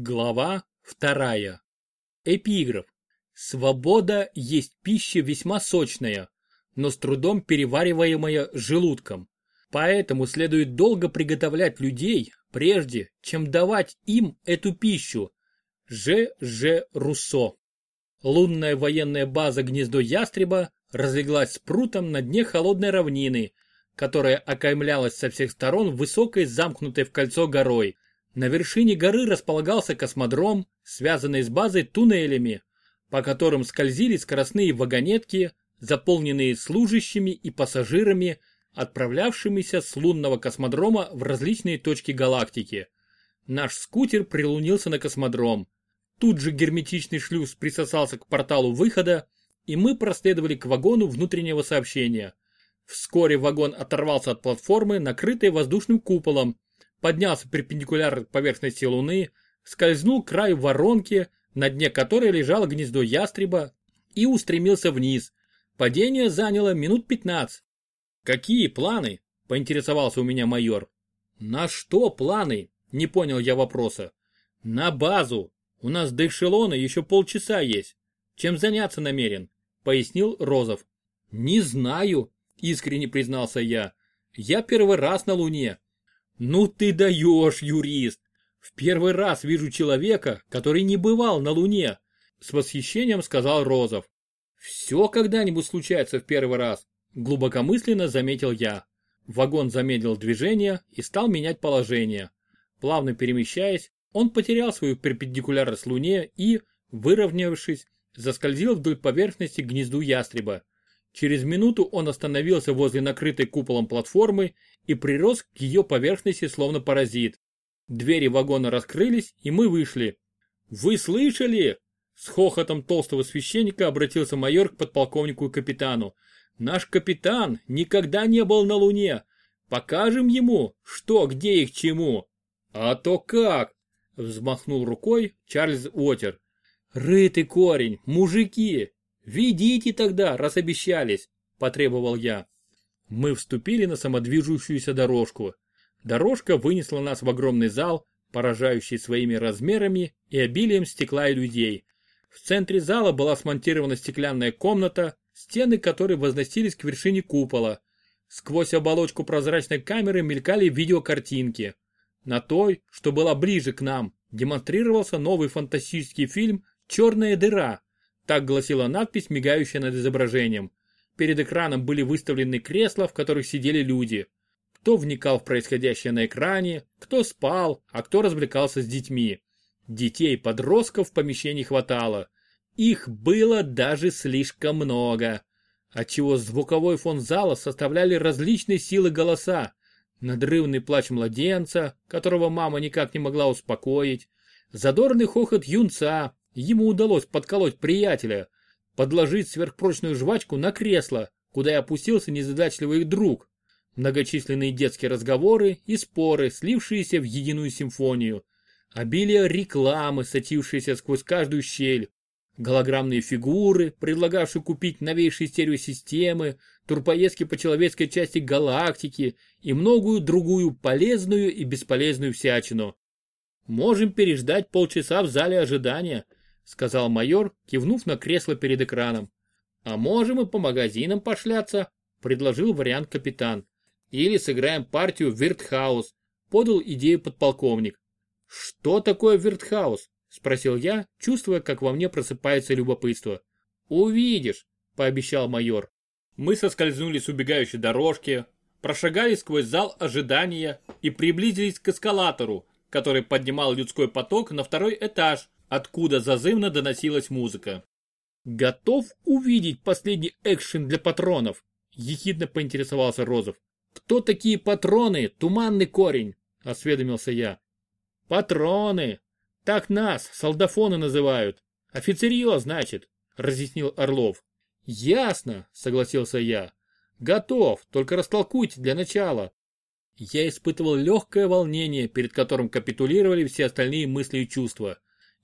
Глава вторая. Эпиграф. Свобода есть пища весьма сочная, но с трудом перевариваемая желудком. Поэтому следует долго приготовлять людей, прежде чем давать им эту пищу. Ж. Ж. Руссо. Лунная военная база «Гнездо Ястреба» разлеглась спрутом на дне холодной равнины, которая окаймлялась со всех сторон высокой замкнутой в кольцо горой. На вершине горы располагался космодром, связанный с базой туннелями, по которым скользили скоростные вагонетки, заполненные служащими и пассажирами, отправлявшимися с лунного космодрома в различные точки галактики. Наш скутер прилунился на космодром. Тут же герметичный шлюз присосался к порталу выхода, и мы проследовали к вагону внутреннего сообщения. Вскоре вагон оторвался от платформы, накрытой воздушным куполом, поднялся перпендикулярно к поверхности Луны, скользнул к краю воронки, на дне которой лежало гнездо ястреба, и устремился вниз. Падение заняло минут 15. «Какие планы?» – поинтересовался у меня майор. «На что планы?» – не понял я вопроса. «На базу. У нас до эшелона еще полчаса есть. Чем заняться намерен?» – пояснил Розов. «Не знаю», – искренне признался я. «Я первый раз на Луне». «Ну ты даешь, юрист! В первый раз вижу человека, который не бывал на Луне», – с восхищением сказал Розов. «Все когда-нибудь случается в первый раз», – глубокомысленно заметил я. Вагон замедлил движение и стал менять положение. Плавно перемещаясь, он потерял свою перпендикулярность Луне и, выровнявшись, заскользил вдоль поверхности гнезду ястреба. Через минуту он остановился возле накрытой куполом платформы и прирос к ее поверхности словно паразит. Двери вагона раскрылись, и мы вышли. «Вы слышали?» С хохотом толстого священника обратился майор к подполковнику и капитану. «Наш капитан никогда не был на Луне. Покажем ему, что, где и к чему». «А то как?» – взмахнул рукой Чарльз Уотер. «Рытый корень, мужики! Ведите тогда, раз обещались!» – потребовал я. Мы вступили на самодвижущуюся дорожку. Дорожка вынесла нас в огромный зал, поражающий своими размерами и обилием стекла и людей. В центре зала была смонтирована стеклянная комната, стены которой возносились к вершине купола. Сквозь оболочку прозрачной камеры мелькали видеокартинки. На той, что была ближе к нам, демонстрировался новый фантастический фильм «Черная дыра». Так гласила надпись, мигающая над изображением. Перед экраном были выставлены кресла, в которых сидели люди. Кто вникал в происходящее на экране, кто спал, а кто развлекался с детьми. Детей подростков в помещении хватало. Их было даже слишком много. Отчего звуковой фон зала составляли различные силы голоса. Надрывный плач младенца, которого мама никак не могла успокоить. Задорный хохот юнца. Ему удалось подколоть приятеля. Подложить сверхпрочную жвачку на кресло, куда и опустился незадачливый друг. Многочисленные детские разговоры и споры, слившиеся в единую симфонию обилие рекламы, сочившейся сквозь каждую щель, голограммные фигуры, предлагавшие купить новейшие стереосистемы, турпоездки по человеческой части галактики и многую другую полезную и бесполезную всячину. «Можем переждать полчаса в зале ожидания», сказал майор, кивнув на кресло перед экраном. «А можем и по магазинам пошляться», предложил вариант капитан. «Или сыграем партию в Виртхаус», подал идею подполковник. «Что такое виртхаус?» – спросил я, чувствуя, как во мне просыпается любопытство. «Увидишь», – пообещал майор. Мы соскользнули с убегающей дорожки, прошагали сквозь зал ожидания и приблизились к эскалатору, который поднимал людской поток на второй этаж, откуда зазывно доносилась музыка. «Готов увидеть последний экшен для патронов?» – ехидно поинтересовался Розов. «Кто такие патроны, туманный корень?» – осведомился я. «Патроны! Так нас, солдафоны называют. Офицерье, значит», — разъяснил Орлов. «Ясно», — согласился я. «Готов, только растолкуйте для начала». Я испытывал легкое волнение, перед которым капитулировали все остальные мысли и чувства.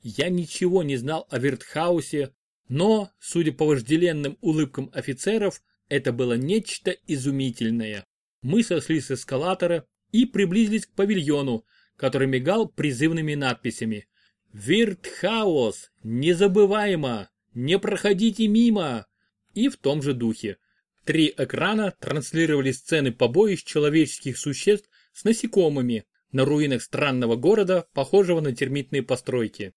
Я ничего не знал о Виртхаусе, но, судя по вожделенным улыбкам офицеров, это было нечто изумительное. Мы сошли с эскалатора и приблизились к павильону, который мигал призывными надписями. Виртхаус, незабываемо, не проходите мимо. И в том же духе. Три экрана транслировали сцены побоищ человеческих существ с насекомыми на руинах странного города, похожего на термитные постройки.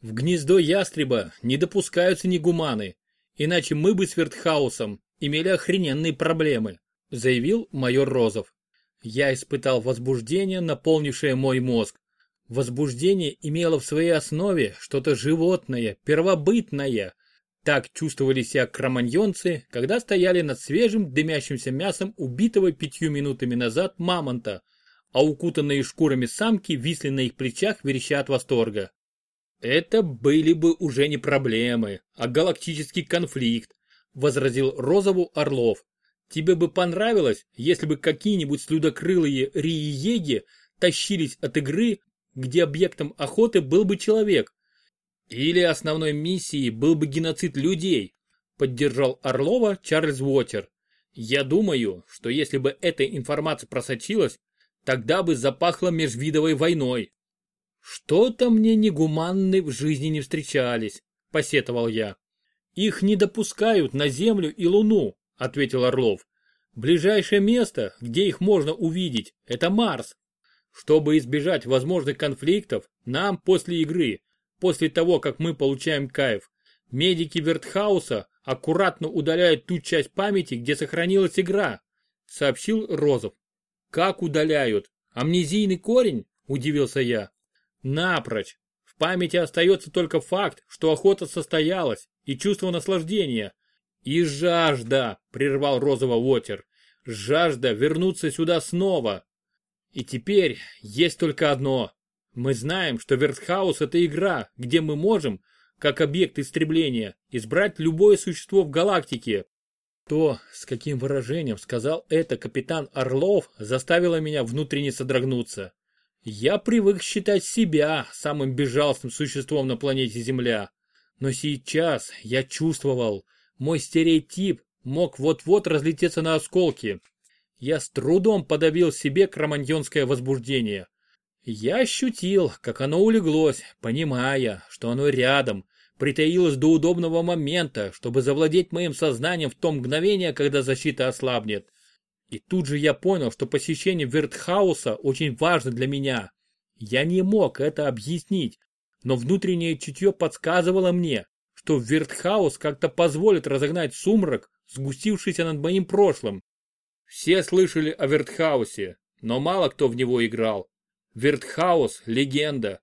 В гнездо ястреба не допускаются негуманы, иначе мы бы с Вертхаусом имели охрененные проблемы, заявил майор Розов. Я испытал возбуждение, наполнившее мой мозг. Возбуждение имело в своей основе что-то животное, первобытное. Так чувствовали себя кроманьонцы, когда стояли над свежим дымящимся мясом убитого пятью минутами назад мамонта, а укутанные шкурами самки висли на их плечах, вереща от восторга. Это были бы уже не проблемы, а галактический конфликт, возразил Розову Орлов. Тебе бы понравилось, если бы какие-нибудь слюдокрылые риеги тащились от игры, где объектом охоты был бы человек. Или основной миссией был бы геноцид людей, поддержал Орлова Чарльз Уотер. Я думаю, что если бы эта информация просочилась, тогда бы запахло межвидовой войной. Что-то мне негуманны в жизни не встречались, посетовал я. Их не допускают на Землю и Луну, ответил Орлов. Ближайшее место, где их можно увидеть, это Марс. Чтобы избежать возможных конфликтов, нам после игры, после того, как мы получаем кайф, медики Вертхауса аккуратно удаляют ту часть памяти, где сохранилась игра, сообщил Розов. Как удаляют? Амнезийный корень? Удивился я. Напрочь. В памяти остается только факт, что охота состоялась, и чувство наслаждения. И жажда, прервал Розово Уотер. Жажда вернуться сюда снова. И теперь есть только одно. Мы знаем, что Вертхаус это игра, где мы можем, как объект истребления, избрать любое существо в галактике. То, с каким выражением сказал это капитан Орлов, заставило меня внутренне содрогнуться. Я привык считать себя самым безжалостным существом на планете Земля. Но сейчас я чувствовал, мой стереотип мог вот-вот разлететься на осколки. Я с трудом подавил себе кроманьонское возбуждение. Я ощутил, как оно улеглось, понимая, что оно рядом, притаилось до удобного момента, чтобы завладеть моим сознанием в то мгновение, когда защита ослабнет. И тут же я понял, что посещение Вертхауса очень важно для меня. Я не мог это объяснить, но внутреннее чутье подсказывало мне, что Вертхаус как-то позволит разогнать сумрак, сгустившийся над моим прошлым. Все слышали о Вертхаусе, но мало кто в него играл. Вертхаус – легенда.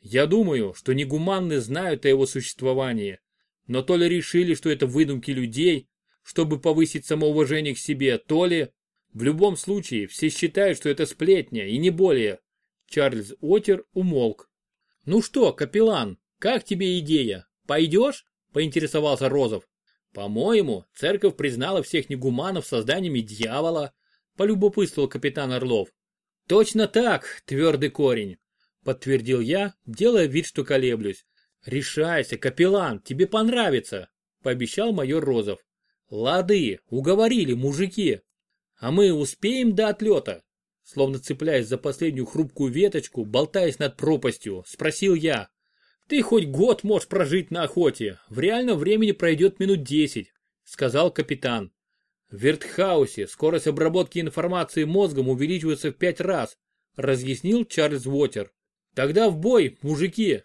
Я думаю, что негуманы знают о его существовании, но то ли решили, что это выдумки людей, чтобы повысить самоуважение к себе, то ли... В любом случае, все считают, что это сплетня, и не более. Чарльз Отер умолк. «Ну что, капеллан, как тебе идея? Пойдешь?» – поинтересовался Розов. «По-моему, церковь признала всех негуманов созданиями дьявола», – полюбопытствовал капитан Орлов. «Точно так, твердый корень», – подтвердил я, делая вид, что колеблюсь. «Решайся, капеллан, тебе понравится», – пообещал майор Розов. «Лады, уговорили, мужики. А мы успеем до отлета?» Словно цепляясь за последнюю хрупкую веточку, болтаясь над пропастью, спросил я. «Ты хоть год можешь прожить на охоте, в реальном времени пройдет минут десять», сказал капитан. В Вертхаусе скорость обработки информации мозгом увеличивается в пять раз, разъяснил Чарльз Уотер. Тогда в бой, мужики!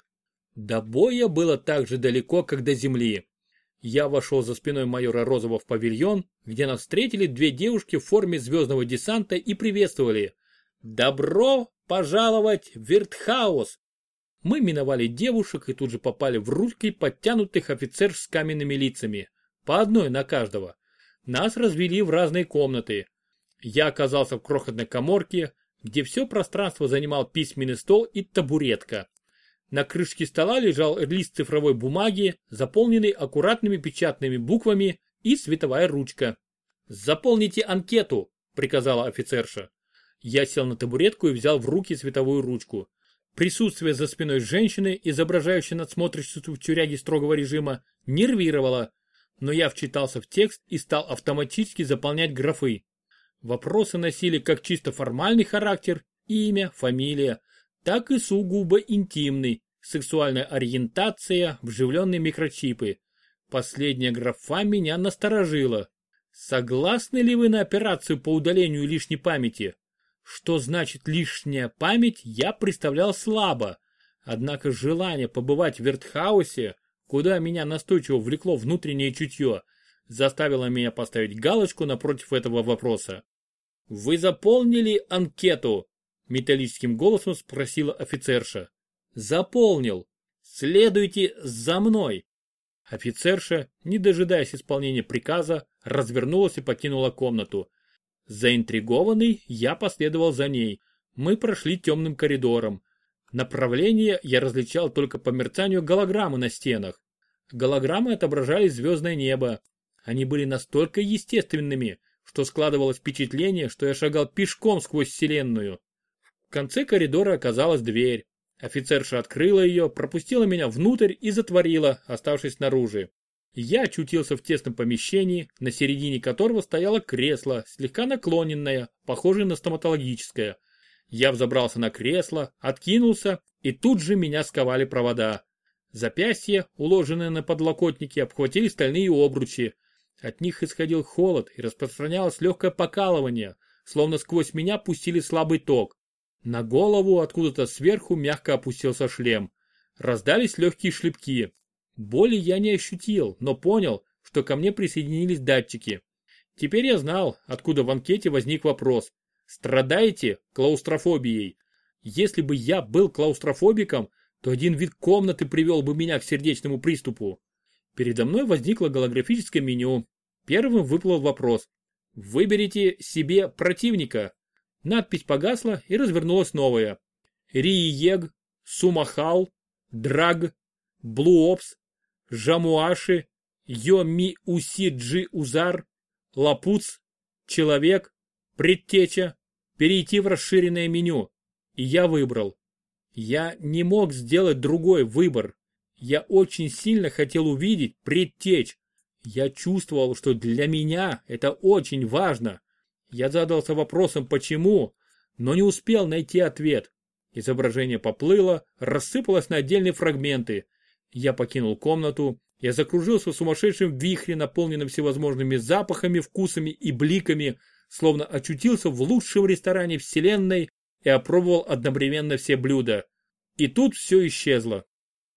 До боя было так же далеко, как до земли. Я вошел за спиной майора Розова в павильон, где нас встретили две девушки в форме звездного десанта и приветствовали. «Добро пожаловать в Вертхаус!» Мы миновали девушек и тут же попали в руки подтянутых офицер с каменными лицами. По одной на каждого. Нас развели в разные комнаты. Я оказался в крохотной коморке, где все пространство занимал письменный стол и табуретка. На крышке стола лежал лист цифровой бумаги, заполненный аккуратными печатными буквами и световая ручка. «Заполните анкету», — приказала офицерша. Я сел на табуретку и взял в руки световую ручку. Присутствие за спиной женщины, изображающей надсмотрщицу в тюряге строгого режима, нервировало, но я вчитался в текст и стал автоматически заполнять графы. Вопросы носили как чисто формальный характер, имя, фамилия, так и сугубо интимный, сексуальная ориентация, вживленные микрочипы. Последняя графа меня насторожила. Согласны ли вы на операцию по удалению лишней памяти? Что значит лишняя память, я представлял слабо. Однако желание побывать в Вертхаусе, куда меня настойчиво влекло внутреннее чутье, заставило меня поставить галочку напротив этого вопроса. «Вы заполнили анкету?» – металлическим голосом спросила офицерша. «Заполнил. Следуйте за мной». Офицерша, не дожидаясь исполнения приказа, развернулась и покинула комнату. Заинтригованный, я последовал за ней. Мы прошли темным коридором. Направление я различал только по мерцанию голограммы на стенах. Голограммы отображали звездное небо. Они были настолько естественными, что складывалось впечатление, что я шагал пешком сквозь вселенную. Конце коридора оказалась дверь. Офицерша открыла ее, пропустила меня внутрь и затворила, оставшись снаружи. Я очутился в тесном помещении, на середине которого стояло кресло, слегка наклоненное, похожее на стоматологическое. Я взобрался на кресло, откинулся, и тут же меня сковали провода. Запястья, уложенные на подлокотники, обхватили стальные обручи. От них исходил холод и распространялось легкое покалывание, словно сквозь меня пустили слабый ток. На голову откуда-то сверху мягко опустился шлем. Раздались легкие шлепки. Боли я не ощутил, но понял, что ко мне присоединились датчики. Теперь я знал, откуда в анкете возник вопрос. Страдаете клаустрофобией? Если бы я был клаустрофобиком, то один вид комнаты привел бы меня к сердечному приступу. Передо мной возникло голографическое меню. Первым выплыл вопрос. Выберите себе противника. Надпись погасла и развернулась новая. Риег, Сумахал, Драг, Блуопс, Жамуаши, Йоми Усиджи Узар, Лапуц, Человек, Предтеча, перейти в расширенное меню. И я выбрал. Я не мог сделать другой выбор. Я очень сильно хотел увидеть предтечь. Я чувствовал, что для меня это очень важно. Я задался вопросом «почему?», но не успел найти ответ. Изображение поплыло, рассыпалось на отдельные фрагменты. Я покинул комнату, я закружился в сумасшедшем вихре, наполненном всевозможными запахами, вкусами и бликами, словно очутился в лучшем ресторане вселенной и опробовал одновременно все блюда. И тут все исчезло.